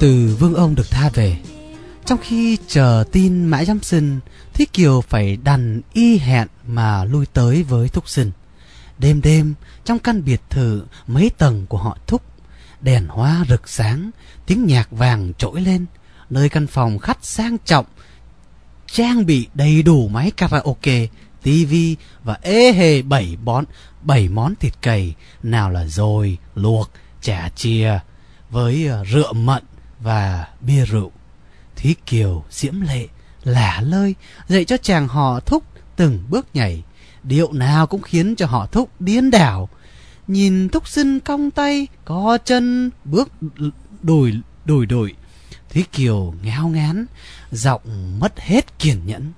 Từ vương ông được tha về. Trong khi chờ tin mã giám sinh, Thí Kiều phải đành y hẹn mà lui tới với Thúc Sinh. Đêm đêm, trong căn biệt thự, mấy tầng của họ Thúc, Đèn hoa rực sáng, Tiếng nhạc vàng trỗi lên, Nơi căn phòng khách sang trọng, Trang bị đầy đủ máy karaoke tivi và ê hề bảy món bảy món thịt cầy nào là dồi, luộc chả chia với ờ, rượu mận và bia rượu. Thí kiều diễm lệ lả lơi dạy cho chàng họ thúc từng bước nhảy. Điệu nào cũng khiến cho họ thúc điên đảo. Nhìn thúc sinh cong tay co chân bước đùi đùi đùi thí kiều ngao ngán giọng mất hết kiên nhẫn.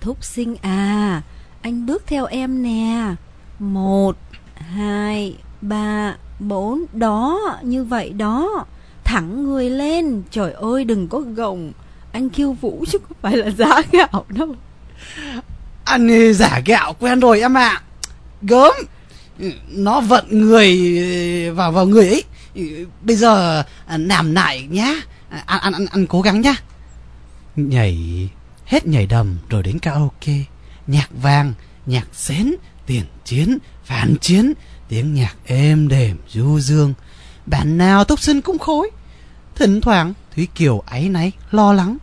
Thúc sinh à, anh bước theo em nè. Một, hai, ba, bốn, đó, như vậy đó. Thẳng người lên, trời ơi đừng có gồng. Anh kêu vũ chứ không phải là giá gạo đâu. Anh giả gạo quen rồi em ạ. À. Gớm, nó vận người vào vào người ấy. Bây giờ làm lại nhá. Ăn, ăn, ăn, ăn cố gắng nhá. Nhảy Hết nhảy đầm rồi đến karaoke Nhạc vàng, nhạc xến, tiền chiến, phản chiến Tiếng nhạc êm đềm, du dương Bản nào túc sinh cũng khối Thỉnh thoảng. Thúy Kiều áy náy, lo lắng.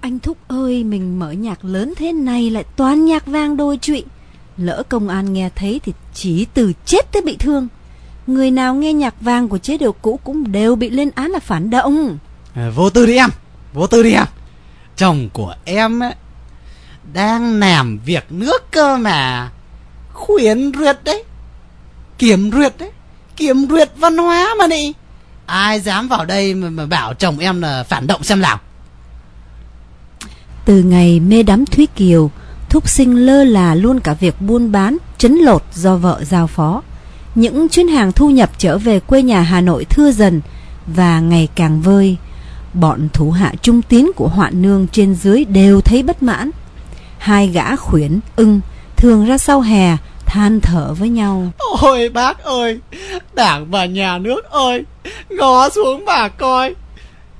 Anh Thúc ơi, mình mở nhạc lớn thế này lại toàn nhạc vang đôi trụy. Lỡ công an nghe thấy thì chỉ từ chết tới bị thương. Người nào nghe nhạc vang của chế độ cũ cũng đều bị lên án là phản động. À, Vô tư đi em, vô tư đi em. Chồng của em ấy đang làm việc nước cơ mà. Khuyến duyệt đấy kiểm duyệt đấy kiểm duyệt văn hóa mà đi ai dám vào đây mà, mà bảo chồng em là phản động xem nào? Từ ngày mê đắm thúy kiều thúc sinh lơ là luôn cả việc buôn bán chấn lột do vợ giao phó. Những chuyến hàng thu nhập trở về quê nhà hà nội thưa dần và ngày càng vơi. Bọn thủ hạ trung tín của hoạn nương trên dưới đều thấy bất mãn. Hai gã khuyển, ưng, thường ra sau hè, than thở với nhau. Ôi bác ơi, đảng và nhà nước ơi, ngó xuống bà coi.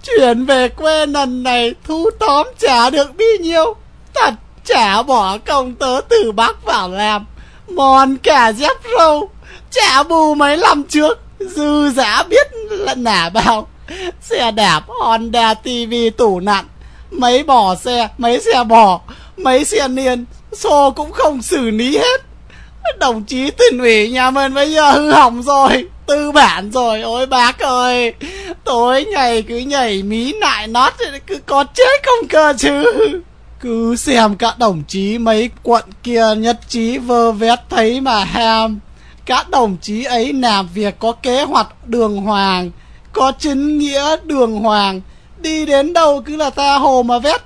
Chuyển về quê lần này thu tóm trả được bao nhiêu. Thật trả bỏ công tớ từ Bắc vào làm. Mòn cả dép râu, trả bù mấy năm trước. Dư giá biết là nả bao xe đạp honda tv tủ nặng mấy bò xe mấy xe bò mấy xe niên xô cũng không xử lý hết đồng chí tỉnh ủy nhà mình bây giờ hư hỏng rồi, tư bản rồi. Ôi bác ơi, tối ngày cứ nhảy mí nại nót, cứ có chết không cơ chứ. Cứ xem các đồng chí mấy quận kia nhất trí vơ vét thấy mà ham. Các đồng chí ấy làm việc có kế hoạch đường hoàng, có chính nghĩa đường hoàng. Đi đến đâu cứ là ta hồ mà vét.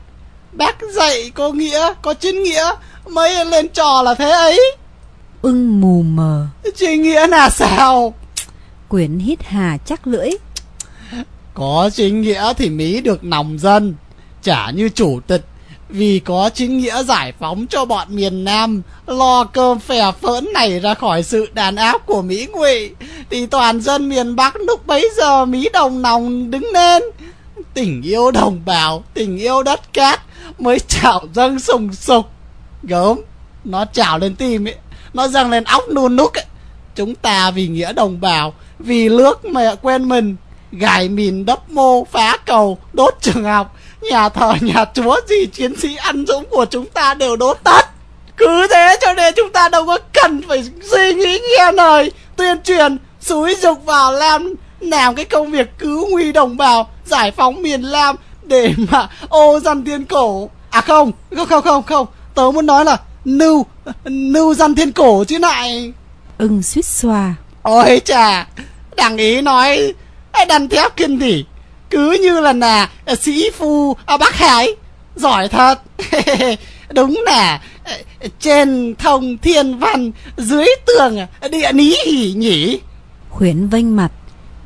Bác dạy có nghĩa, có chính nghĩa, mấy lên trò là thế ấy ưng mù mờ. Chính nghĩa là sao? Quyển hít hà chắc lưỡi. Có chính nghĩa thì mỹ được nòng dân chả như chủ tịch. Vì có chính nghĩa giải phóng cho bọn miền Nam lo cơm phè phỡn này ra khỏi sự đàn áp của Mỹ ngụy thì toàn dân miền Bắc lúc bấy giờ Mỹ đồng nòng đứng lên. Tình yêu đồng bào tình yêu đất cát mới trào dâng sùng sục. Gớm nó trào lên tim ấy nó dâng lên óc nôn núc ấy. Chúng ta vì nghĩa đồng bào, vì nước mẹ quen mình, gài mìn đắp mô, phá cầu, đốt trường học. Nhà thờ, nhà chúa gì, chiến sĩ ăn dũng của chúng ta đều đốt tất cứ thế cho nên chúng ta đâu có cần phải suy nghĩ nghe lời, tuyên truyền, xúi dục vào làm làm cái công việc cứu nguy đồng bào, giải phóng miền Nam để mà ô dân tiên cổ. À không không không không không. Tớ muốn nói là, nưu nưu dân thiên cổ chứ lại. Ưng suýt xoa. Ôi chà đằng ý nói đàn thép kinh thì cứ như là là sĩ phu à, bác hải. Giỏi thật. Đúng là trên thông thiên văn dưới tường địa lý hỉ nhỉ. Khuyến vênh mặt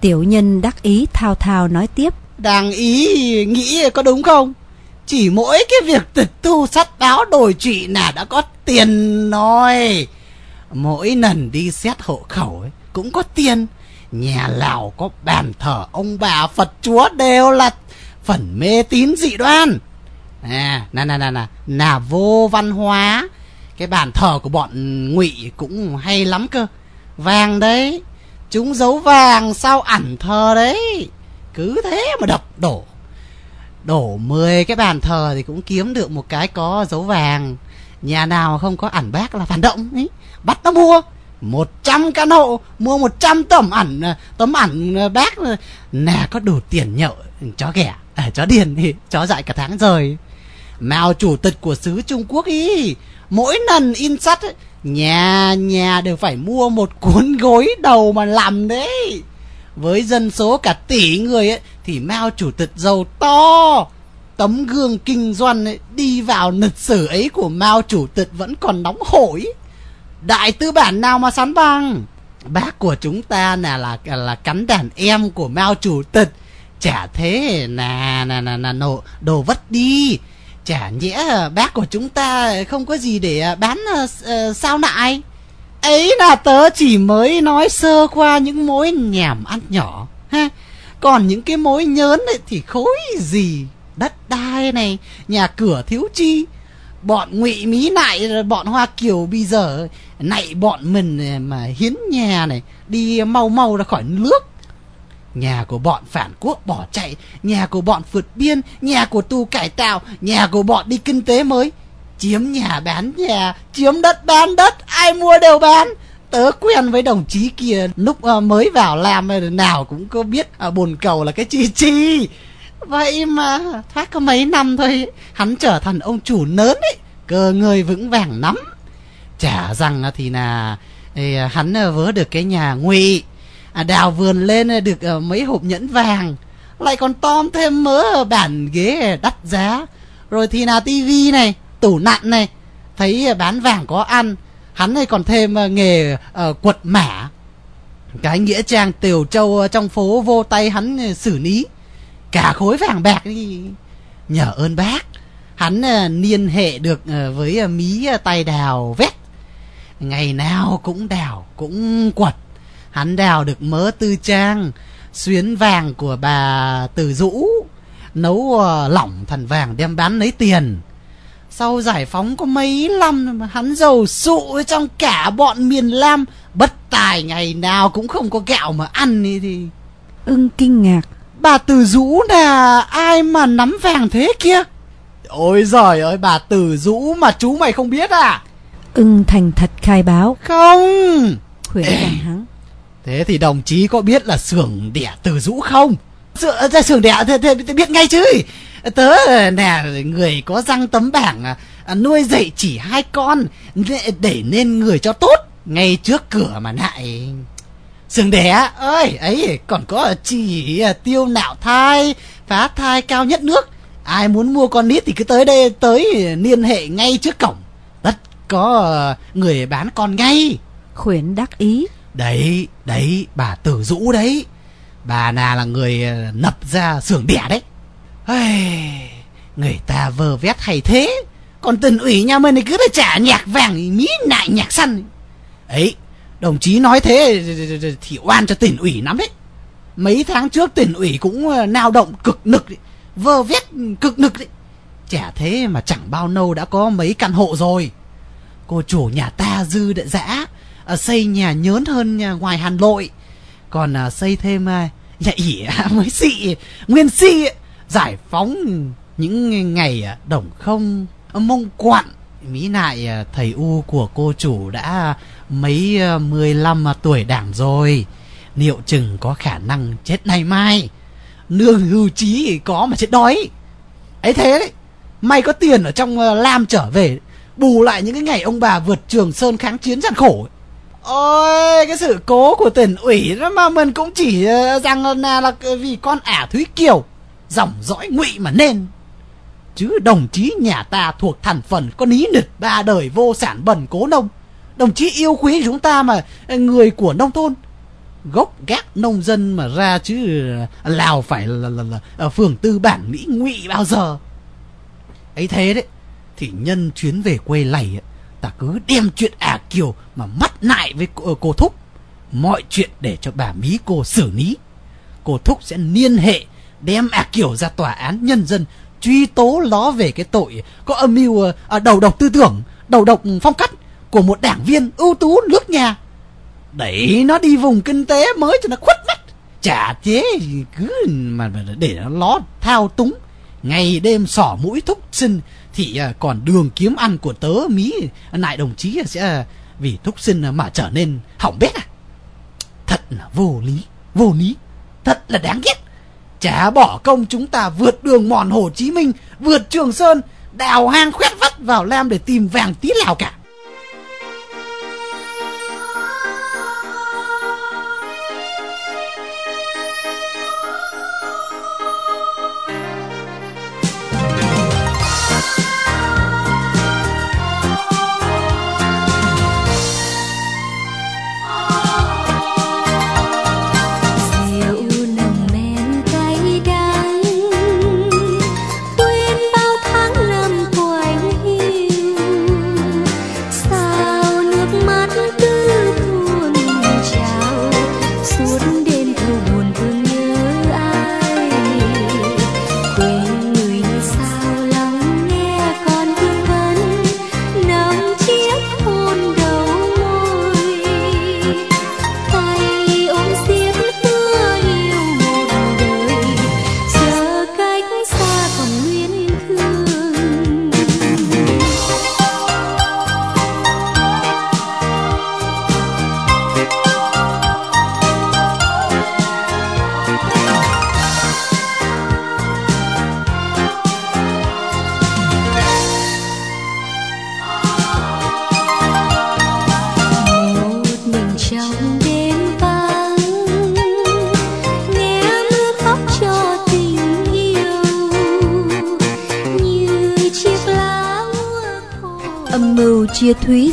tiểu nhân đắc ý thao thao nói tiếp. Đang ý nghĩ có đúng không chỉ mỗi cái việc tịch thu sắt báo đổi trụy là đã có tiền rồi. Mỗi lần đi xét hộ khẩu ấy, cũng có tiền. Nhà lào có bàn thờ ông bà phật chúa đều là phần mê tín dị đoan. À nè nè nè nè là vô văn hóa. Cái bàn thờ của bọn ngụy cũng hay lắm cơ. Vàng đấy chúng giấu vàng sau ẩn thờ đấy. Cứ thế mà đập đổ đổ 10 cái bàn thờ thì cũng kiếm được một cái có dấu vàng. Nhà nào không có ảnh bác là phản động ấy bắt nó mua. 100 căn hộ mua 100 tấm ảnh à, tấm ảnh à, bác à. nè có đủ tiền nhậu chó ghẻ à, chó điền thì chó dại cả tháng rồi mao chủ tịch của xứ trung quốc ý. Mỗi lần in sắt ấy, nhà nhà đều phải mua một cuốn gối đầu mà làm đấy với dân số cả tỷ người ấy thì mao chủ tịch giàu to tấm gương kinh doanh ấy, đi vào lịch sử ấy của mao chủ tịch vẫn còn nóng hổi. Đại tư bản nào mà sánh bằng? Bác của chúng ta là là là cắn đàn em của mao chủ tịch. Chả thế nè nè nè nè nộ đồ vất đi. Chả nhẽ bác của chúng ta không có gì để à, bán uh, sao nại? Ấy là tớ chỉ mới nói sơ qua những mối nhảm ăn nhỏ, ha? Còn những cái mối nhớn ấy thì khối gì? Đất đai này, nhà cửa thiếu chi? Bọn ngụy mí nại, bọn hoa kiều bây giờ nại bọn mình mà hiến nhà này, đi mau mau ra khỏi nước. Nhà của bọn phản quốc bỏ chạy, nhà của bọn vượt biên, nhà của tù cải tạo, nhà của bọn đi kinh tế mới chiếm nhà bán nhà chiếm đất bán đất ai mua đều bán. Tớ quen với đồng chí kia lúc uh, mới vào làm nào cũng có biết uh, bồn cầu là cái chi chi. Vậy mà thoát có mấy năm thôi hắn trở thành ông chủ lớn ấy cơ người vững vàng lắm. Chả rằng thì là hắn ờ, vớ được cái nhà ngụy. À, đào vườn lên được mấy hộp nhẫn vàng. Lại còn tom thêm mớ bản ghế đắt giá. Rồi thì là tivi này tủ nạn này thấy à, bán vàng có ăn hắn này còn thêm à, nghề uh, quật mã. Cái nghĩa trang tiểu châu à, trong phố vô tay hắn xử lý. Cả khối vàng bạc đi. Nhờ ơn bác hắn uh, liên hệ được uh, với uh, mí uh, tay đào vét. Ngày nào cũng đào cũng quật. Hắn đào được mớ tư trang xuyến vàng của bà từ dũ nấu uh, lỏng thần vàng đem bán lấy tiền sau giải phóng có mấy năm mà hắn giàu sụ trong cả bọn miền Lam bất tài ngày nào cũng không có gạo mà ăn đi thì. Ưng kinh ngạc. Bà từ dũ là ai mà nắm vàng thế kia? Ôi giời ơi bà từ dũ mà chú mày không biết à? Ưng thành thật khai báo. Không. Khuyển rằng hắn. Thế thì đồng chí có biết là xưởng đẻ từ dũ không? Sửa, xưởng đẻ thì, thì, thì biết ngay chứ tớ nè người có răng tấm bảng à, nuôi dạy chỉ hai con để nên người cho tốt ngay trước cửa mà lại. Xưởng đẻ ơi ấy còn có chỉ tiêu nạo thai phá thai cao nhất nước. Ai muốn mua con nít thì cứ tới đây tới liên hệ ngay trước cổng. Tất có người bán con ngay. Khuyển đắc ý. Đấy đấy bà tử dũ đấy. Bà nào là người nập ra xưởng đẻ đấy người ta vờ vét hay thế? Còn tỉnh ủy nhà mình này cứ phải trả nhạc vàng mí nại nhạc săn. Ấy đồng chí nói thế thì oan cho tỉnh ủy lắm đấy. Mấy tháng trước tỉnh ủy cũng ờ, nao động cực nực đấy. vơ vét cực nực đấy. Chả thế mà chẳng bao lâu đã có mấy căn hộ rồi. Cô chủ nhà ta dư đã dã à, ờ, xây nhà nhớn hơn nhà ngoài hà nội. Còn à, xây thêm à, nhà ỉ mới xị nguyên xị giải phóng những ngày à, đồng không. Mông quặn mỹ nại à, thầy u của cô chủ đã mấy à, mười lăm tuổi đảng rồi. Liệu chừng có khả năng chết nay mai? Nương hưu trí có mà chết đói. Ấy thế đấy may có tiền ở trong lam trở về bù lại những cái ngày ông bà vượt trường sơn kháng chiến gian khổ. Ôi cái sự cố của tỉnh ủy đó mà mình cũng chỉ rằng là, là vì con ả thúy kiều dòng dõi ngụy mà nên. Chứ đồng chí nhà ta thuộc thành phần có ní nịch ba đời vô sản bần cố nông. Đồng chí yêu quý chúng ta mà người của nông thôn. Gốc gác nông dân mà ra chứ lào phải là, là, là, là phường tư bản mỹ ngụy bao giờ? Ấy thế đấy thì nhân chuyến về quê lầy ta cứ đem chuyện ả kiều mà mắt lại với cô, cô thúc. Mọi chuyện để cho bà mí cô xử lý. Cô thúc sẽ liên hệ đem ạc kiểu ra tòa án nhân dân truy tố nó về cái tội có âm mưu ờ, à, đầu độc tư tưởng đầu độc phong cách của một đảng viên ưu tú nước nhà. Đẩy nó đi vùng kinh tế mới cho nó khuất mắt. Chả chế cứ mà, mà để nó ló thao túng. Ngày đêm sỏ mũi thúc sinh thì ờ, còn đường kiếm ăn của tớ mí lại đồng chí sẽ ờ, vì thúc sinh mà trở nên hỏng bét à. Thật là vô lý vô lý. Thật là đáng ghét chả bỏ công chúng ta vượt đường mòn hồ chí minh, vượt trường sơn, đào hang khoét vắt vào lam để tìm vàng tí Lào cả.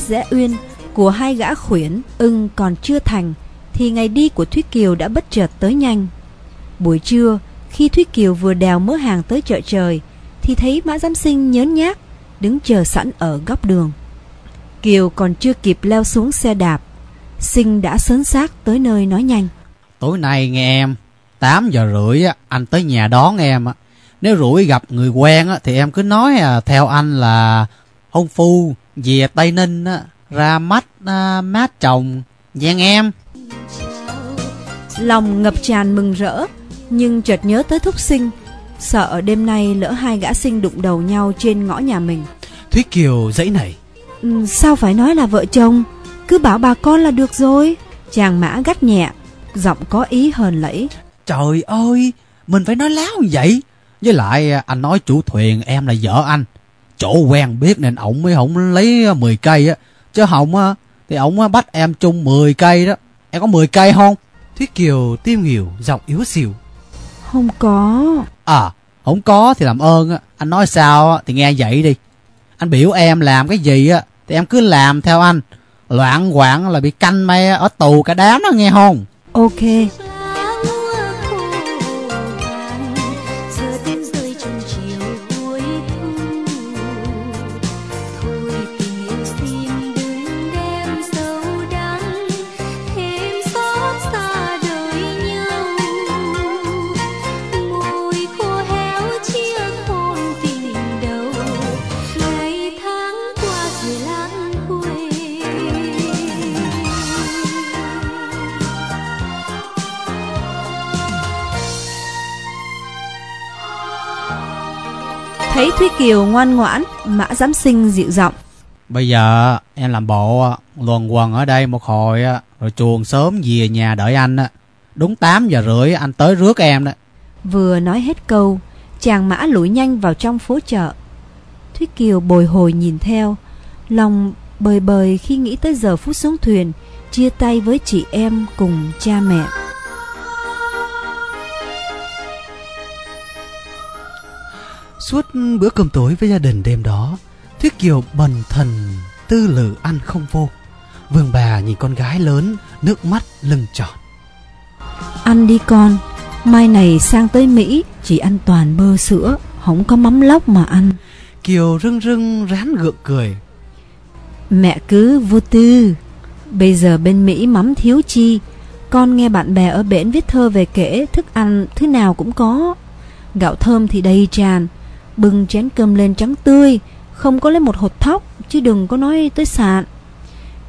Dễ uyên của hai gã khuyển ưng còn chưa thành thì ngày đi của thúy kiều đã bất chợt tới nhanh. Buổi trưa khi thúy kiều vừa đèo mớ hàng tới chợ trời thì thấy mã giám sinh nhớn nhác đứng chờ sẵn ở góc đường. Kiều còn chưa kịp leo xuống xe đạp Sinh đã sớn xác tới nơi nói nhanh. Tối nay nghe em 8 giờ rưỡi anh tới nhà đón em á. Nếu rủi gặp người quen á, thì em cứ nói à, theo anh là hôn phu về tây ninh á, ra mắt à, mát chồng gian em. Lòng ngập tràn mừng rỡ Nhưng chợt nhớ tới thúc sinh. Sợ đêm nay lỡ hai gã sinh đụng đầu nhau trên ngõ nhà mình. Thúy kiều dãy nảy. Ừ, Sao phải nói là vợ chồng? Cứ bảo bà con là được rồi. Chàng mã gắt nhẹ Giọng có ý hờn lẫy. Trời ơi mình phải nói láo như vậy. Với lại à, anh nói chủ thuyền em là vợ anh chỗ quen biết nên ổng mới không lấy 10 cây á. Chứ không á thì ổng á bắt em chung 10 cây đó. Em có 10 cây không? Thúy kiều tim nghỉu giọng yếu xìu. Không có. À, không có thì làm ơn á, anh nói sao á, thì nghe vậy đi. Anh biểu em làm cái gì á, thì em cứ làm theo anh. Loạn quạng là bị canh me ở tù cả đám đó nghe không? Ok Thúy Kiều ngoan ngoãn Mã giám sinh dịu giọng Bây giờ em làm bộ luồn quần ở đây một hồi rồi chuồn sớm về nhà đợi anh. Đúng 8 giờ rưỡi anh tới rước em đó. Vừa nói hết câu Chàng mã lủi nhanh vào trong phố chợ Thúy Kiều bồi hồi nhìn theo Lòng bời bời khi nghĩ tới giờ phút xuống thuyền Chia tay với chị em cùng cha mẹ Suốt bữa cơm tối với gia đình đêm đó, Thúy Kiều bần thần tư lự ăn không vô. Vương bà nhìn con gái lớn, nước mắt lưng tròn. Ăn đi con Mai này sang tới Mỹ Chỉ ăn toàn bơ sữa Không có mắm lóc mà ăn Kiều rưng rưng rán gượng cười. Mẹ cứ vô tư Bây giờ bên Mỹ mắm thiếu chi Con nghe bạn bè ở bển viết thơ về kể Thức ăn thứ nào cũng có Gạo thơm thì đầy tràn Bưng chén cơm lên trắng tươi Không có lấy một hột thóc Chứ đừng có nói tới sạn.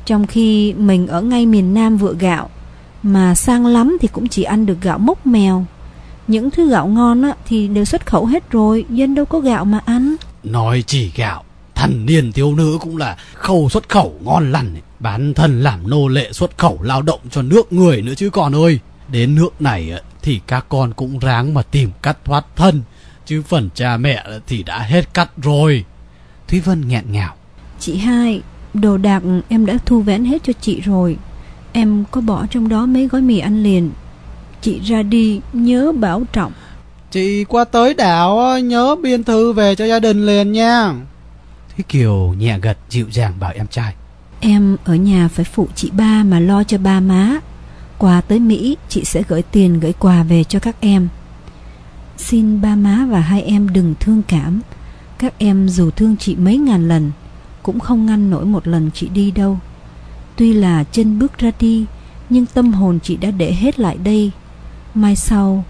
Trong khi mình ở ngay miền Nam vựa gạo Mà sang lắm thì cũng chỉ ăn được gạo mốc mèo. Những thứ gạo ngon á, thì đều xuất khẩu hết rồi Dân đâu có gạo mà ăn. Nói chỉ gạo Thần niên thiếu nữ cũng là khâu xuất khẩu ngon lành ấy. Bán thân làm nô lệ xuất khẩu lao động cho nước người nữa chứ con ơi. Đến nước này thì các con cũng ráng mà tìm cách thoát thân. Chứ phần cha mẹ thì đã hết cắt rồi. Thúy Vân nghẹn ngào. Chị hai Đồ đạc em đã thu vén hết cho chị rồi. Em có bỏ trong đó mấy gói mì ăn liền. Chị ra đi nhớ bảo trọng. Chị qua tới đảo nhớ biên thư về cho gia đình liền nha. Thúy Kiều nhẹ gật dịu dàng bảo em trai. Em ở nhà phải phụ chị ba mà lo cho ba má. Quà tới Mỹ chị sẽ gửi tiền gửi quà về cho các em Xin ba má và hai em đừng thương cảm. Các em dù thương chị mấy ngàn lần, Cũng không ngăn nổi một lần chị đi đâu. Tuy là chân bước ra đi, Nhưng tâm hồn chị đã để hết lại đây. Mai sau,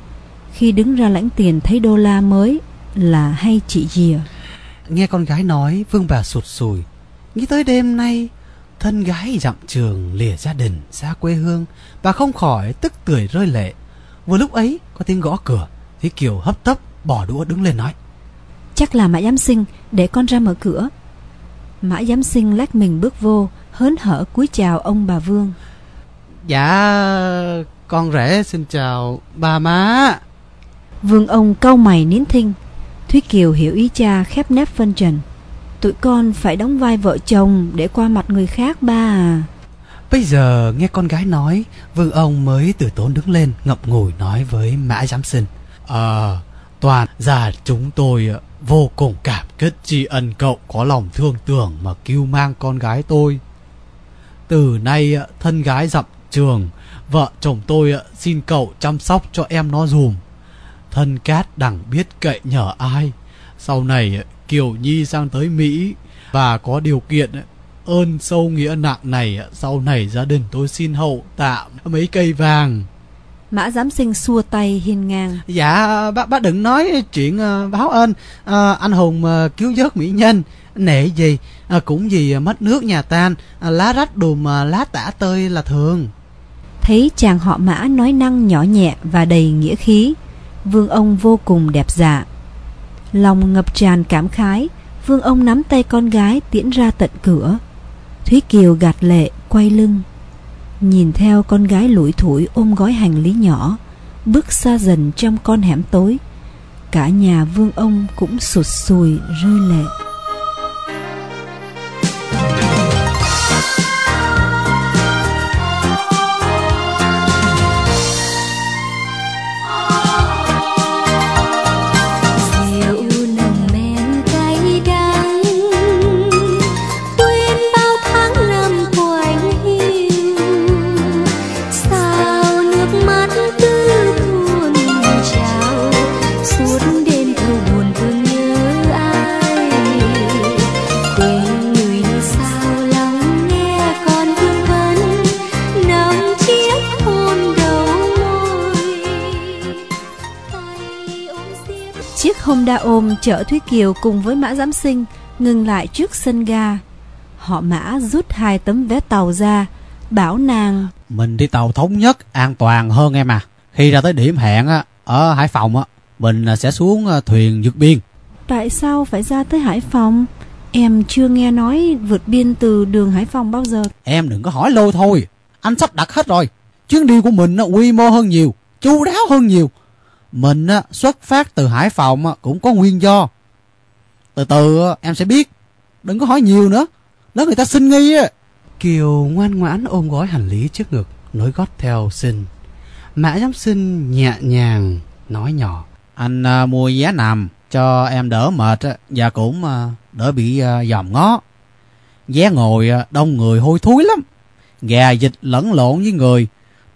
Khi đứng ra lãnh tiền thấy đô la mới, Là hay chị dìa. Nghe con gái nói, Vương bà sụt sùi. Nghĩ tới đêm nay, Thân gái dặm trường lìa gia đình, xa quê hương, Bà không khỏi tức tưởi rơi lệ. Vừa lúc ấy, có tiếng gõ cửa. Thúy Kiều hấp tấp bỏ đũa đứng lên nói. Chắc là Mã Giám Sinh để con ra mở cửa. Mã Giám Sinh lách mình bước vô Hớn hở cúi chào ông bà Vương. Dạ Con rể xin chào bà má. Vương ông cau mày nín thinh. Thúy Kiều hiểu ý cha khép nép phân trần. Tụi con phải đóng vai vợ chồng Để qua mặt người khác ba à. Bây giờ nghe con gái nói Vương ông mới từ tốn đứng lên Ngậm ngùi nói với Mã Giám Sinh Ờ Toàn già chúng tôi ờ, vô cùng cảm kích tri ân cậu có lòng thương tưởng mà cứu mang con gái tôi. Từ nay ờ, thân gái dặm trường, vợ chồng tôi ờ, xin cậu chăm sóc cho em nó dùm. Thân cát đẳng biết cậy nhờ ai. Sau này Kiều Nhi sang tới Mỹ và có điều kiện ơn sâu nghĩa nặng này sau này gia đình tôi xin hậu tạm mấy cây vàng. Mã Giám Sinh xua tay hiên ngang. Dạ bác bác đừng nói chuyện ờ, báo ơn. Ờ, anh hùng ờ, cứu vớt mỹ nhân nể gì ờ, cũng vì mất nước nhà tan ờ, lá rách đùm lá tả tơi là thường. Thấy chàng họ Mã nói năng nhỏ nhẹ và đầy nghĩa khí Vương ông vô cùng đẹp dạ. Lòng ngập tràn cảm khái Vương ông nắm tay con gái tiễn ra tận cửa. Thúy Kiều gạt lệ quay lưng Nhìn theo con gái lủi thủi ôm gói hành lý nhỏ, Bước xa dần trong con hẻm tối. Cả nhà vương ông cũng sụt sùi, rơi lệ. Honda ôm chở Thúy Kiều cùng với Mã Giám Sinh ngừng lại trước sân ga. Họ Mã rút hai tấm vé tàu ra, bảo nàng mình đi tàu thống nhất an toàn hơn em à khi ra tới điểm hẹn á ở hải phòng á mình ờ, sẽ xuống ờ, thuyền vượt biên tại sao phải ra tới Hải Phòng? Em chưa nghe nói vượt biên từ đường Hải Phòng bao giờ. em đừng có hỏi lôi thôi anh sắp đặt hết rồi chuyến đi của mình á, quy mô hơn nhiều chu đáo hơn nhiều mình á, xuất phát từ hải phòng á, cũng có nguyên do. Từ từ á, em sẽ biết. Đừng có hỏi nhiều nữa. Lỡ người ta xin nghi á. Kiều ngoan ngoãn ôm gói hành lý trước ngực nối gót theo xin. Mã giám sinh nhẹ nhàng nói nhỏ. Anh à, mua vé nằm cho em đỡ mệt á, và cũng à, đỡ bị à, dòm ngó. Vé ngồi à, đông người hôi thối lắm. Gà dịch lẫn lộn với người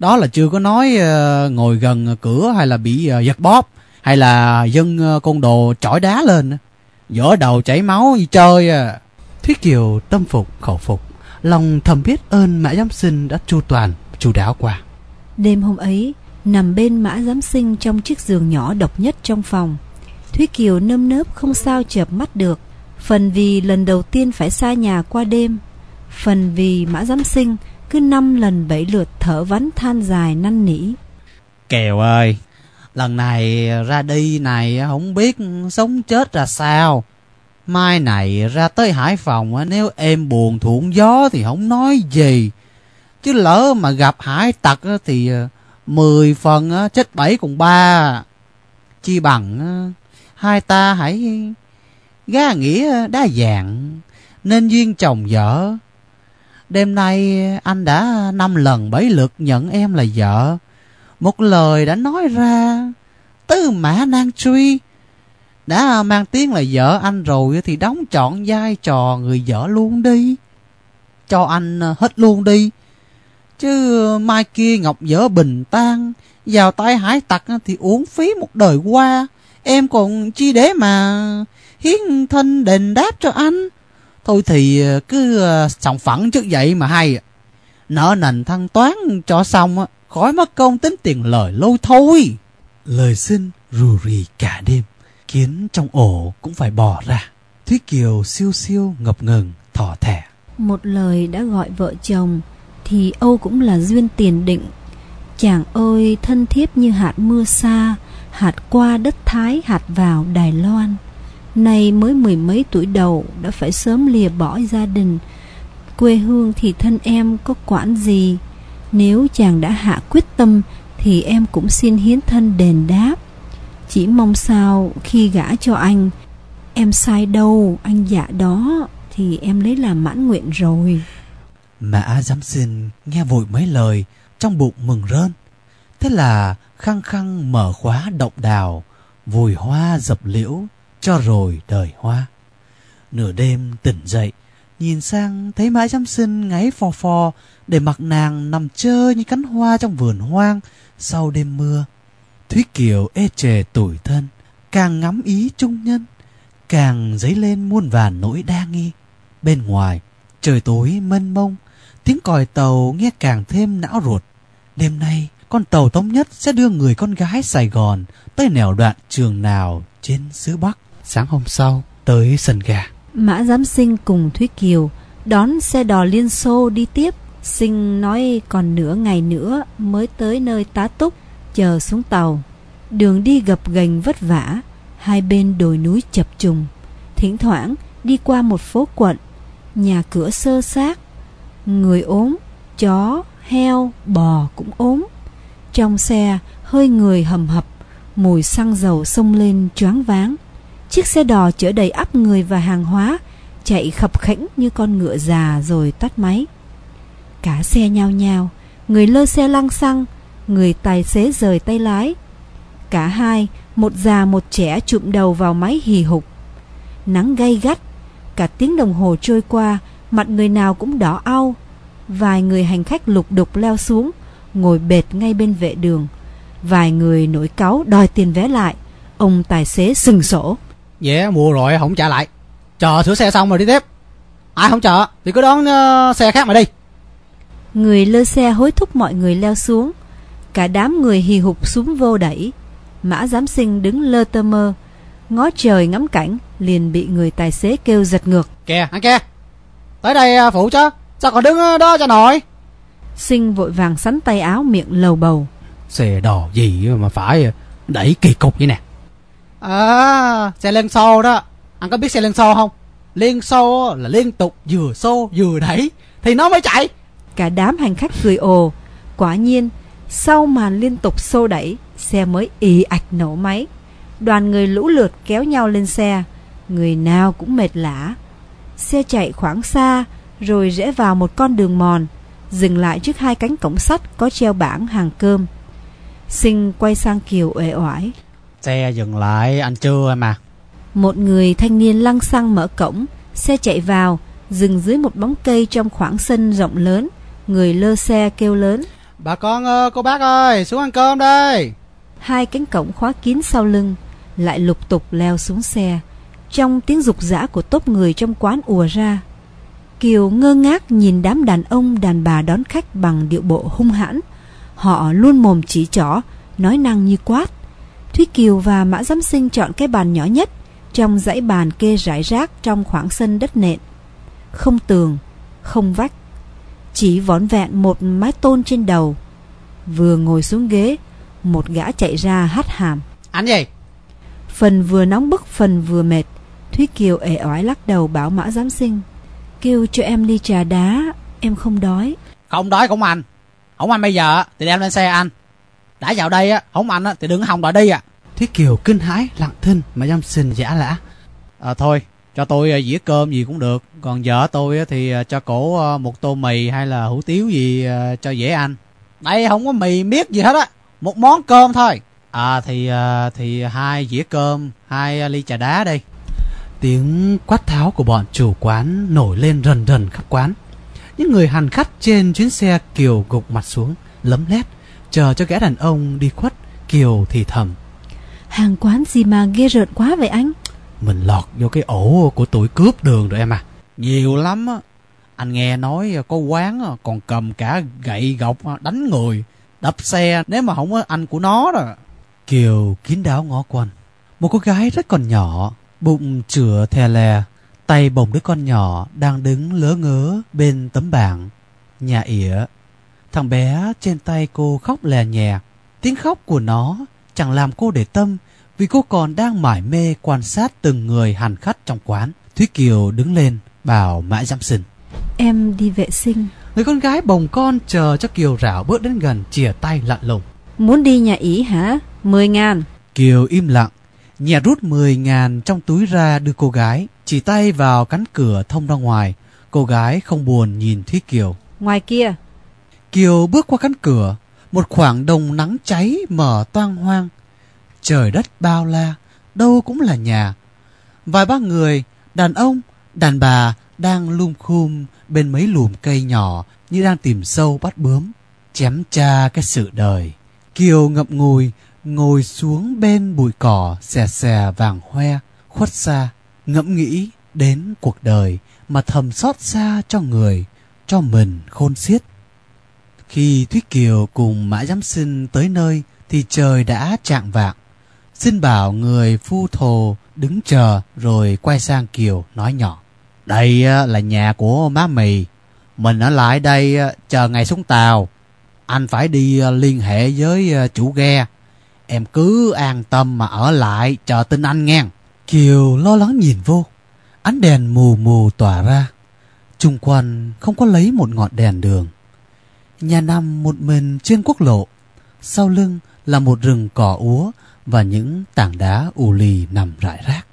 đó là chưa có nói ờ, ngồi gần cửa hay là bị ờ, giật bóp hay là dân ờ, côn đồ chỏi đá lên vỡ đầu chảy máu như chơi à Thúy Kiều tâm phục khẩu phục lòng thầm biết ơn mã giám sinh đã chu toàn, chu đáo qua. Đêm hôm ấy, nằm bên mã giám sinh trong chiếc giường nhỏ độc nhất trong phòng. Thúy Kiều nơm nớp không sao chợp mắt được. Phần vì lần đầu tiên phải xa nhà qua đêm. Phần vì mã giám sinh cứ năm lần bảy lượt thở vắn than dài năn nỉ. Kèo ơi, lần này ra đi này không biết sống chết ra sao. Mai này ra tới Hải Phòng nếu em buồn thuận gió thì không nói gì. Chứ lỡ mà gặp hải tặc thì ờ, mười phần ờ, chết bảy cùng ba. Chi bằng ờ, hai ta hãy gá nghĩa đa dạng nên duyên chồng vợ. Đêm nay anh đã năm lần bảy lượt nhận em là vợ. Một lời đã nói ra Tư mã nan truy, Đã mang tiếng là vợ anh rồi Thì đóng trọn vai trò người vợ luôn đi. Cho anh hết luôn đi. Chứ mai kia ngọc vỡ bình tan, Vào tay hải tặc thì uống phí một đời qua. Em còn chi để mà hiến thân đền đáp cho anh. Thôi thì cứ sòng phẳng trước vậy mà hay Nợ nần thanh toán cho xong khỏi mất công tính tiền lời lâu thôi. Lời xin rù rì cả đêm, kiến trong ổ cũng phải bỏ ra. Thúy Kiều siêu siêu ngập ngừng, thỏ thẻ. Một lời đã gọi vợ chồng, thì Âu cũng là duyên tiền định. Chàng ơi thân thiết như hạt mưa xa, hạt qua đất Thái, hạt vào Đài Loan. Nay mới mười mấy tuổi đầu đã phải sớm lìa bỏ gia đình. Quê hương thì thân em có quản gì, nếu chàng đã hạ quyết tâm Thì em cũng xin hiến thân đền đáp. Chỉ mong sao khi gả cho anh Em sai đâu Anh dạ đó Thì em lấy làm mãn nguyện rồi. Mã giám xin nghe vội mấy lời Trong bụng mừng rơn Thế là khăng khăng mở khóa động đào Vùi hoa dập liễu cho rồi đời hoa Nửa đêm tỉnh dậy Nhìn sang thấy mã giám sinh ngáy phò phò để mặc nàng nằm chơi như cánh hoa trong vườn hoang sau đêm mưa. Thúy Kiều ê chề tủi thân, càng ngắm ý trung nhân, càng dấy lên muôn vàn nỗi đa nghi. Bên ngoài, trời tối mênh mông, tiếng còi tàu nghe càng thêm não ruột. Đêm nay, con tàu thống nhất sẽ đưa người con gái Sài Gòn tới nẻo đoạn trường nào trên xứ Bắc. Sáng hôm sau, tới sân gà. Mã Giám Sinh cùng Thúy Kiều đón xe đò Liên Xô đi tiếp Sinh nói còn nửa ngày nữa mới tới nơi tá túc, chờ xuống tàu. Đường đi gập ghềnh vất vả, hai bên đồi núi chập trùng. Thỉnh thoảng đi qua một phố quận, nhà cửa sơ xác, người ốm, chó, heo, bò cũng ốm. Trong xe, hơi người hầm hập, mùi xăng dầu xông lên choáng váng. Chiếc xe đò chở đầy ắp người và hàng hóa, chạy khập khẽnh như con ngựa già rồi tắt máy. Cả xe nhao nhao, người lơ xe lăng xăng, người tài xế rời tay lái. Cả hai, một già một trẻ chụm đầu vào máy hì hục. Nắng gay gắt, cả tiếng đồng hồ trôi qua, mặt người nào cũng đỏ au. Vài người hành khách lục đục leo xuống, ngồi bệt ngay bên vệ đường. Vài người nổi cáu đòi tiền vé lại. Ông tài xế sừng sổ. Vé mua rồi không trả lại. Chờ sửa xe xong rồi đi tiếp. Ai không chờ thì cứ đón uh, xe khác mà đi. Người lơ xe hối thúc mọi người leo xuống. Cả đám người hì hục xuống vô đẩy. Mã giám sinh đứng lơ tơ mơ. Ngó trời ngắm cảnh Liền bị người tài xế kêu giật ngược. Kìa anh kia. Tới đây à, phụ chứ Sao còn đứng à, đó cho nổi? Sinh vội vàng sắn tay áo miệng lầu bầu. Xe đò gì mà phải đẩy kỳ cục vậy nè À xe lên xô đó. Anh có biết xe lên xô không? Liên xô là liên tục vừa xô vừa đẩy, Thì nó mới chạy. Cả đám hành khách cười ồ. Quả nhiên, Sau màn liên tục xô đẩy, Xe mới ì ạch nổ máy. Đoàn người lũ lượt kéo nhau lên xe. Người nào cũng mệt lã Xe chạy khoảng xa, Rồi rẽ vào một con đường mòn, Dừng lại trước hai cánh cổng sắt Có treo bảng hàng cơm. Sinh quay sang Kiều uể oải. Xe dừng lại chưa em à Một người thanh niên lăng xăng mở cổng Xe chạy vào Dừng dưới một bóng cây trong khoảng sân rộng lớn. Người lơ xe kêu lớn. Bà con ơi, cô bác ơi, xuống ăn cơm đây. Hai cánh cổng khóa kín sau lưng Lại lục tục leo xuống xe. Trong tiếng rục rã của tốp người trong quán ùa ra Kiều ngơ ngác nhìn đám đàn ông đàn bà đón khách bằng điệu bộ hung hãn. Họ luôn mồm chỉ trỏ, nói năng như quát. Thúy Kiều và Mã Giám Sinh chọn cái bàn nhỏ nhất trong dãy bàn kê rải rác trong khoảng sân đất nện. Không tường, không vách, chỉ vón vẹn một mái tôn trên đầu. Vừa ngồi xuống ghế, một gã chạy ra hắt hàm. Anh gì? Phần vừa nóng bức phần vừa mệt Thúy Kiều ể oái lắc đầu bảo Mã Giám Sinh Kêu cho em ly trà đá Em không đói Không đói cũng anh Không anh bây giờ thì đem lên xe anh Đã vào đây á Không anh á thì đừng hòng đòi đi à. Thúy Kiều kinh hãi lặng thinh mà giam sinh giả lã à, Thôi cho tôi uh, dĩa cơm gì cũng được. Còn vợ tôi thì uh, cho cổ một tô mì hay là hủ tiếu gì cho dễ ăn. Đây không có mì miết gì hết á Một món cơm thôi. À thì thì hai dĩa cơm Hai ly trà đá đi. Tiếng quát tháo của bọn chủ quán nổi lên rần rần khắp quán. Những người hành khách trên chuyến xe Kiều gục mặt xuống, lấm lét, chờ cho gã đàn ông đi khuất, Kiều thì thầm. Hàng quán gì mà ghê rợn quá vậy anh? Mình lọt vô cái ổ của tuổi cướp đường rồi em à. Nhiều lắm á. Anh nghe nói có quán còn cầm cả gậy gộc đánh người, đập xe nếu mà không có anh của nó rồi. Kiều kín đáo ngó quanh. Một cô gái rất còn nhỏ, bụng chửa thè lè, tay bồng đứa con nhỏ đang đứng lớ ngớ bên tấm bảng. Nhà ỉa. Thằng bé trên tay cô khóc lè nhẹ. Tiếng khóc của nó chẳng làm cô để tâm vì cô còn đang mải mê quan sát từng người hành khách trong quán. Thúy Kiều đứng lên bảo Mã Giám Sinh. Em đi vệ sinh. Người con gái bồng con chờ cho Kiều rảo bước đến gần chìa tay lặn lùng. Muốn đi nhà Ý hả? Mười ngàn. Kiều im lặng. Nhà rút mười ngàn trong túi ra đưa cô gái. Chỉ tay vào cánh cửa thông ra ngoài. Cô gái không buồn nhìn Thúy Kiều. Ngoài kia. Kiều bước qua cánh cửa. Một khoảng đồng nắng cháy mở toang hoang. Trời đất bao la. Đâu cũng là nhà. Vài ba người, đàn ông, đàn bà đang lum khum bên mấy lùm cây nhỏ như đang tìm sâu bắt bướm. Chém cha cái sự đời. Kiều ngậm ngùi ngồi xuống bên bụi cỏ xè xè vàng hoe khuất xa ngẫm nghĩ đến cuộc đời mà thầm xót xa cho người cho mình khôn xiết khi thúy kiều cùng mã giám sinh tới nơi thì trời đã trạng vạng xin bảo người phu thồ đứng chờ rồi quay sang kiều nói nhỏ đây là nhà của má mì mình ở lại đây chờ ngày xuống tàu anh phải đi liên hệ với chủ ghe Em cứ an tâm mà ở lại chờ tin anh nghe. Kiều lo lắng nhìn vô. Ánh đèn mù mù tỏa ra. Trung quanh không có lấy một ngọn đèn đường. Nhà nằm một mình trên quốc lộ. Sau lưng là một rừng cỏ úa và những tảng đá ù lì nằm rải rác.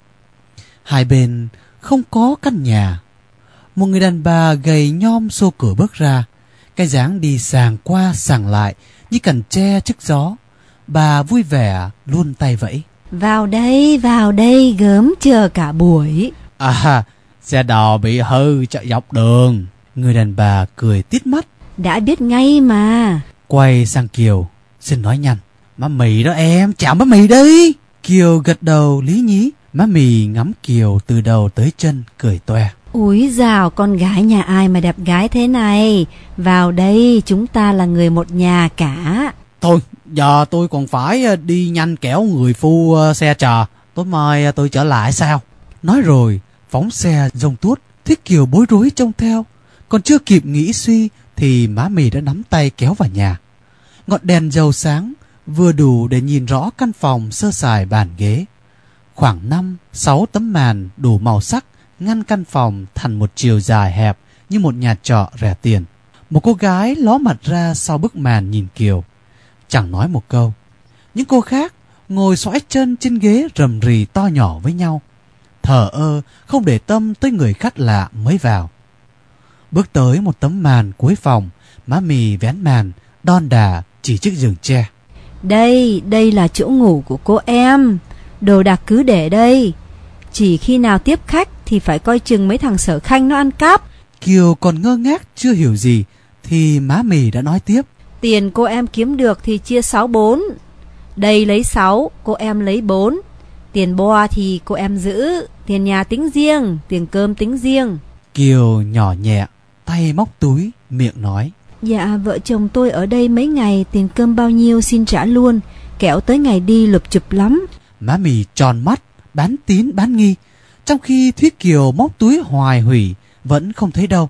Hai bên không có căn nhà. Một người đàn bà gầy nhom xô cửa bước ra. Cái dáng đi sàng qua sàng lại như cần tre trước gió Bà vui vẻ luôn tay vẫy. Vào đây, vào đây, gớm chờ cả buổi. À, xe đò bị hư chạy dọc đường. Người đàn bà cười tít mắt. Đã biết ngay mà. Quay sang Kiều, xin nói nhanh. Má mì đó em, chào má mì đi. Kiều gật đầu lý nhí. Má mì ngắm Kiều từ đầu tới chân, cười toe. Úi dào con gái nhà ai mà đẹp gái thế này Vào đây chúng ta là người một nhà cả Thôi giờ tôi còn phải ờ, đi nhanh kẻo người phu ờ, xe chờ Tối mai ờ, tôi trở lại sao Nói rồi phóng xe rông tuốt Thiết Kiều bối rối trông theo Còn chưa kịp nghĩ suy thì má mì đã nắm tay kéo vào nhà Ngọn đèn dầu sáng Vừa đủ để nhìn rõ căn phòng sơ sài bàn ghế Khoảng năm sáu tấm màn đủ màu sắc Ngăn căn phòng thành một chiều dài hẹp Như một nhà trọ rẻ tiền Một cô gái ló mặt ra sau bức màn nhìn Kiều chẳng nói một câu. Những cô khác ngồi xoãi chân trên ghế rầm rì to nhỏ với nhau. Thở ơ, không để tâm tới người khách lạ mới vào. Bước tới một tấm màn cuối phòng, má mì vén màn, đon đà chỉ chiếc giường tre. Đây, đây là chỗ ngủ của cô em. Đồ đạc cứ để đây. Chỉ khi nào tiếp khách thì phải coi chừng mấy thằng sở khanh nó ăn cắp. Kiều còn ngơ ngác chưa hiểu gì thì má mì đã nói tiếp. Tiền cô em kiếm được thì chia 6-4 Đây lấy 6 Cô em lấy 4 Tiền bo thì cô em giữ Tiền nhà tính riêng Tiền cơm tính riêng Kiều nhỏ nhẹ, tay móc túi, miệng nói. Dạ vợ chồng tôi ở đây mấy ngày Tiền cơm bao nhiêu xin trả luôn Kẻo tới ngày đi lụp chụp lắm Má mì tròn mắt, bán tín bán nghi. Trong khi Thúy Kiều móc túi hoài hủy, vẫn không thấy đâu.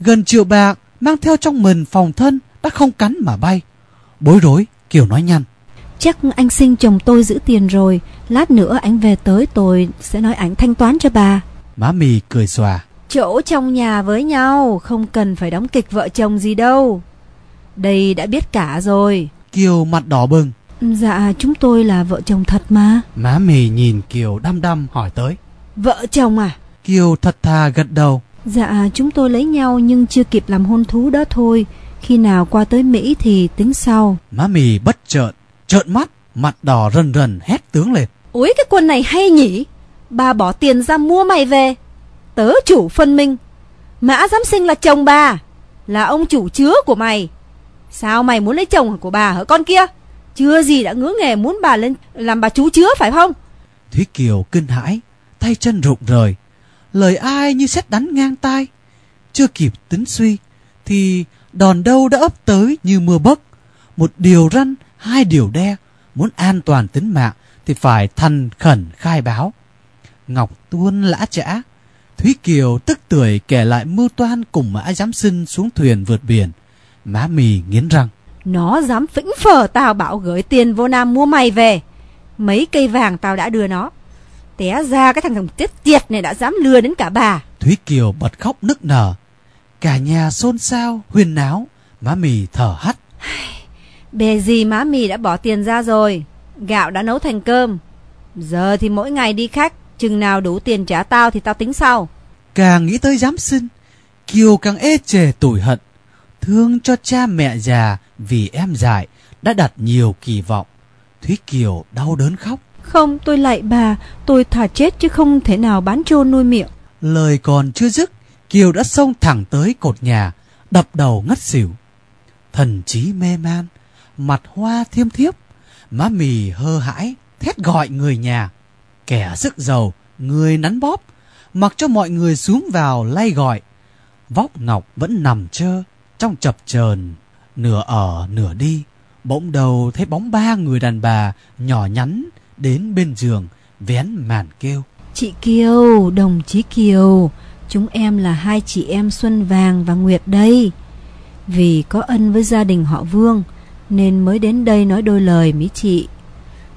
Gần triệu bạc mang theo trong mình phòng thân đã không cắn mà bay. Bối rối, Kiều nói nhanh. Chắc anh sinh chồng tôi giữ tiền rồi Lát nữa anh về tới tôi sẽ nói ảnh thanh toán cho bà Má mì cười xòa. Chỗ trong nhà với nhau Không cần phải đóng kịch vợ chồng gì đâu Đây đã biết cả rồi Kiều mặt đỏ bừng. Dạ chúng tôi là vợ chồng thật mà Má mì nhìn Kiều đăm đăm hỏi tới. Vợ chồng à Kiều thật thà gật đầu. Dạ chúng tôi lấy nhau nhưng chưa kịp làm hôn thú đó thôi Khi nào qua tới Mỹ thì tính sau Má mì bất chợt, trợn mắt, mặt đỏ rần rần hét tướng lên. Ôi cái quân này hay nhỉ Bà bỏ tiền ra mua mày về Tớ chủ phân minh Mã giám sinh là chồng bà Là ông chủ chứa của mày Sao mày muốn lấy chồng của bà hả con kia Chưa gì đã ngứa nghề muốn bà lên Làm bà chú chứa phải không Thúy Kiều kinh hãi, tay chân rụng rời. Lời ai như sét đánh ngang tai. Chưa kịp tính suy, thì đòn đâu đã ấp tới như mưa bấc. Một điều răn, hai điều đe. Muốn an toàn tính mạng thì phải thành khẩn khai báo. Ngọc tuôn lã trã Thúy Kiều tức tưởi kể lại mưu toan cùng mã giám sinh xuống thuyền vượt biển. Má mì nghiến răng. Nó dám phĩnh phở tao bảo gửi tiền vô Nam mua mày về Mấy cây vàng tao đã đưa nó Té ra cái thằng thằng tiết tiệt này đã dám lừa đến cả bà Thúy Kiều bật khóc nức nở. Cả nhà xôn xao, huyên náo. Má mì thở hắt. Bề gì má mì đã bỏ tiền ra rồi Gạo đã nấu thành cơm Giờ thì mỗi ngày đi khách Chừng nào đủ tiền trả tao thì tao tính sau Càng nghĩ tới giám sinh, Kiều càng ê chề tủi hận. Thương cho cha mẹ già vì em dại đã đặt nhiều kỳ vọng. Thúy Kiều đau đớn khóc. Không tôi lạy bà Tôi thà chết chứ không thể nào bán trôn nuôi miệng Lời còn chưa dứt, Kiều đã xông thẳng tới cột nhà, đập đầu ngất xỉu. Thần trí mê man, mặt hoa thiêm thiếp, má mì hơ hãi, thét gọi người nhà. Kẻ sức giàu, người nắn bóp, mặc cho mọi người xuống vào lay gọi. Vóc ngọc vẫn nằm trơ, trong chập chờn nửa ở nửa đi. Bỗng đầu thấy bóng ba người đàn bà nhỏ nhắn đến bên giường, vén màn kêu. Chị Kiều, đồng chí Kiều Chúng em là hai chị em Xuân Vàng và Nguyệt đây Vì có ân với gia đình họ Vương Nên mới đến đây nói đôi lời mỹ chị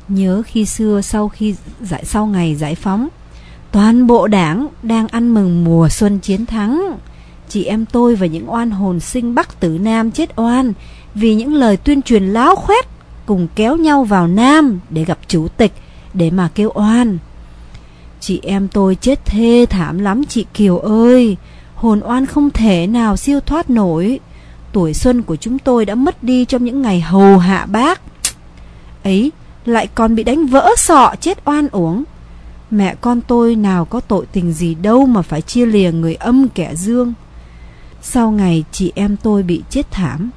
Nhớ khi xưa sau khi giải, sau ngày giải phóng, Toàn bộ đảng đang ăn mừng mùa xuân chiến thắng. Chị em tôi và những oan hồn sinh Bắc tử Nam chết oan Vì những lời tuyên truyền láo khoét Cùng kéo nhau vào Nam để gặp chủ tịch, Để mà kêu oan. Chị em tôi chết thê thảm lắm chị Kiều ơi. Hồn oan không thể nào siêu thoát nổi. Tuổi xuân của chúng tôi đã mất đi trong những ngày hầu hạ bác. Ấy lại còn bị đánh vỡ sọ, chết oan uổng. Mẹ con tôi nào có tội tình gì đâu mà phải chia lìa người âm kẻ dương. Sau ngày chị em tôi bị chết thảm,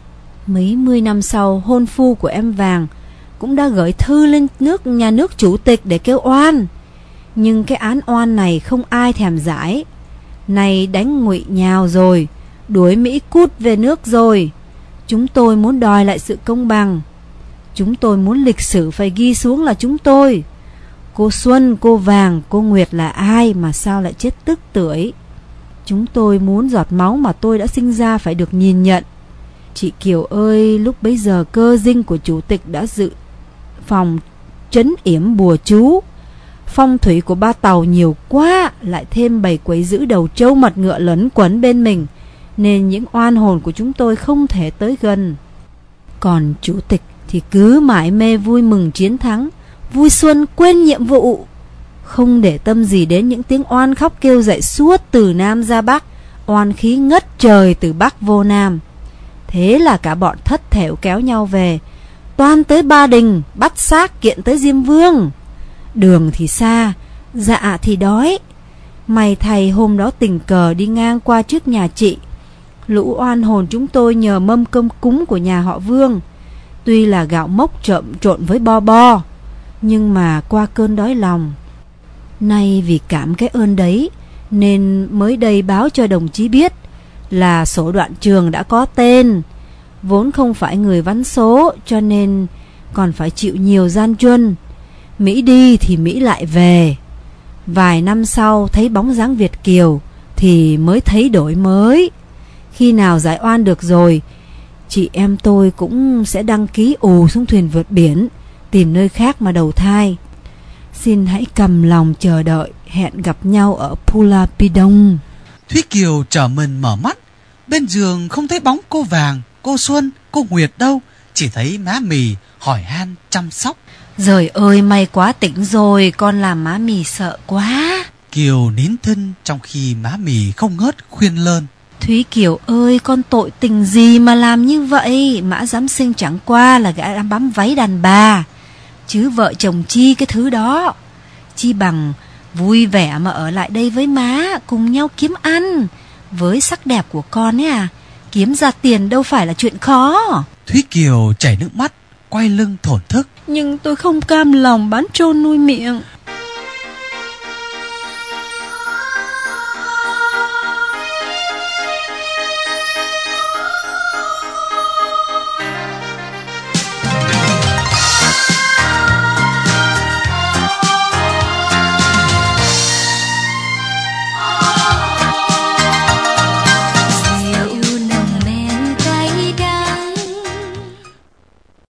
Mấy mươi năm sau, hôn phu của em Vàng Cũng đã gửi thư lên nước, nhà nước chủ tịch để kêu oan. Nhưng cái án oan này không ai thèm giải. Này đánh ngụy nhào rồi, Đuổi Mỹ cút về nước rồi. Chúng tôi muốn đòi lại sự công bằng. Chúng tôi muốn lịch sử phải ghi xuống là chúng tôi. Cô Xuân, cô Vàng, cô Nguyệt là ai mà sao lại chết tức tưởi? Chúng tôi muốn giọt máu mà tôi đã sinh ra phải được nhìn nhận. Chị Kiều ơi, lúc bấy giờ cơ dinh của chủ tịch đã dự phòng trấn yểm bùa chú. Phong thủy của ba tàu nhiều quá Lại thêm bầy quấy giữ đầu trâu mật ngựa lấn quấn bên mình Nên những oan hồn của chúng tôi không thể tới gần. Còn chủ tịch thì cứ mãi mê vui mừng chiến thắng, Vui xuân quên nhiệm vụ. Không để tâm gì đến những tiếng oan khóc kêu dậy suốt từ Nam ra Bắc, Oan khí ngất trời từ Bắc vô Nam. Thế là cả bọn thất thểu kéo nhau về, Toan tới Ba Đình, Bắt xác kiện tới Diêm Vương. Đường thì xa Dạ thì đói. Mày thầy hôm đó tình cờ đi ngang qua trước nhà chị. Lũ oan hồn chúng tôi nhờ mâm cơm cúng của nhà họ Vương. Tuy là gạo mốc trộm trộn với bo bo, Nhưng mà qua cơn đói lòng, Nay vì cảm cái ơn đấy, Nên mới đây báo cho đồng chí biết Là sổ đoạn trường đã có tên. Vốn không phải người vắn số, Cho nên còn phải chịu nhiều gian truân. Mỹ đi thì Mỹ lại về. Vài năm sau thấy bóng dáng Việt Kiều Thì mới thấy đổi mới. Khi nào giải oan được rồi Chị em tôi cũng sẽ đăng ký ù xuống thuyền vượt biển Tìm nơi khác mà đầu thai. Xin hãy cầm lòng chờ đợi Hẹn gặp nhau ở Pula Pidong. Thúy Kiều trở mình mở mắt. Bên giường không thấy bóng cô Vàng Cô Xuân, cô Nguyệt đâu. Chỉ thấy má mì hỏi han chăm sóc. Trời ơi may quá tỉnh rồi Con làm má mì sợ quá. Kiều nín thân trong khi má mì không ngớt khuyên lơn Thúy Kiều ơi con tội tình gì mà làm như vậy? Mã giám sinh chẳng qua là gã đang bám váy đàn bà. Chứ vợ chồng chi cái thứ đó. Chi bằng vui vẻ mà ở lại đây với má Cùng nhau kiếm ăn. Với sắc đẹp của con ấy à Kiếm ra tiền đâu phải là chuyện khó. Thúy Kiều chảy nước mắt Quay lưng thổn thức. Nhưng tôi không cam lòng bán trôn nuôi miệng